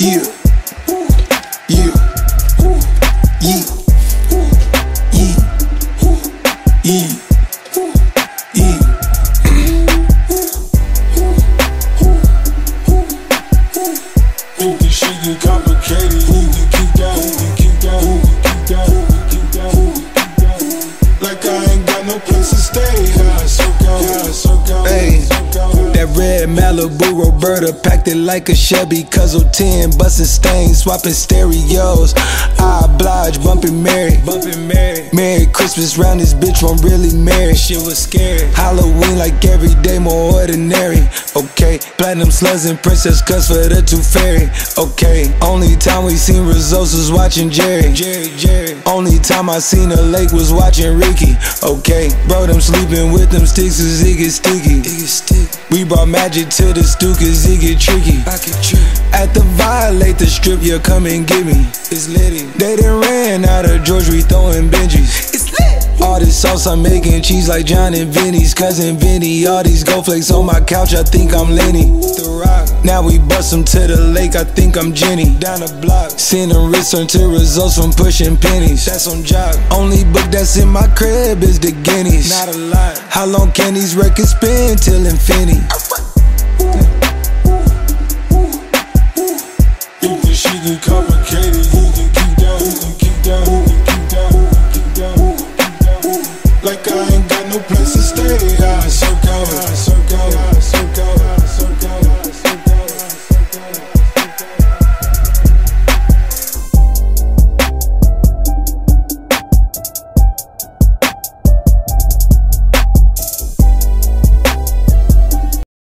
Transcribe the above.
Yeah. Yeah. Yeah. Yeah. Yeah. Yeah. Complicated. You can keep that, Hey, that red Malibu Roberta packed it like a Chevy Cuzzle 10, busting stains, swapping stereos. I oblige, bumpin' Mary, bumping Mary. Merry Christmas round this bitch, I'm really marry. Shit was scary. Halloween like every day, more ordinary. Okay, platinum slugs and princess cuts for the two fairy. Okay, only time we seen results was watching Jerry. Jerry, Jerry. Only time I seen a lake was watching Ricky. Okay, bro, them sleeping with them sticks cause it get sticky. It get sticky. We brought magic to the stoop cause it get tricky. I get tricky. At the violate the strip, you come and get me. It's litty. They done ran out of George, we throwing Benjis. It's. All this sauce I'm making, cheese like John and Vinny's cousin Vinny. All these gold flakes on my couch, I think I'm Lenny. Now we bust them to the lake, I think I'm Jenny. Down the block, seeing them return to results from pushing pennies. That's on job. Only book that's in my crib is the Guinness. Not a lot. How long can these records spin till infinity? You think she complicated? You can keep down, you can keep down, you can keep down. This is the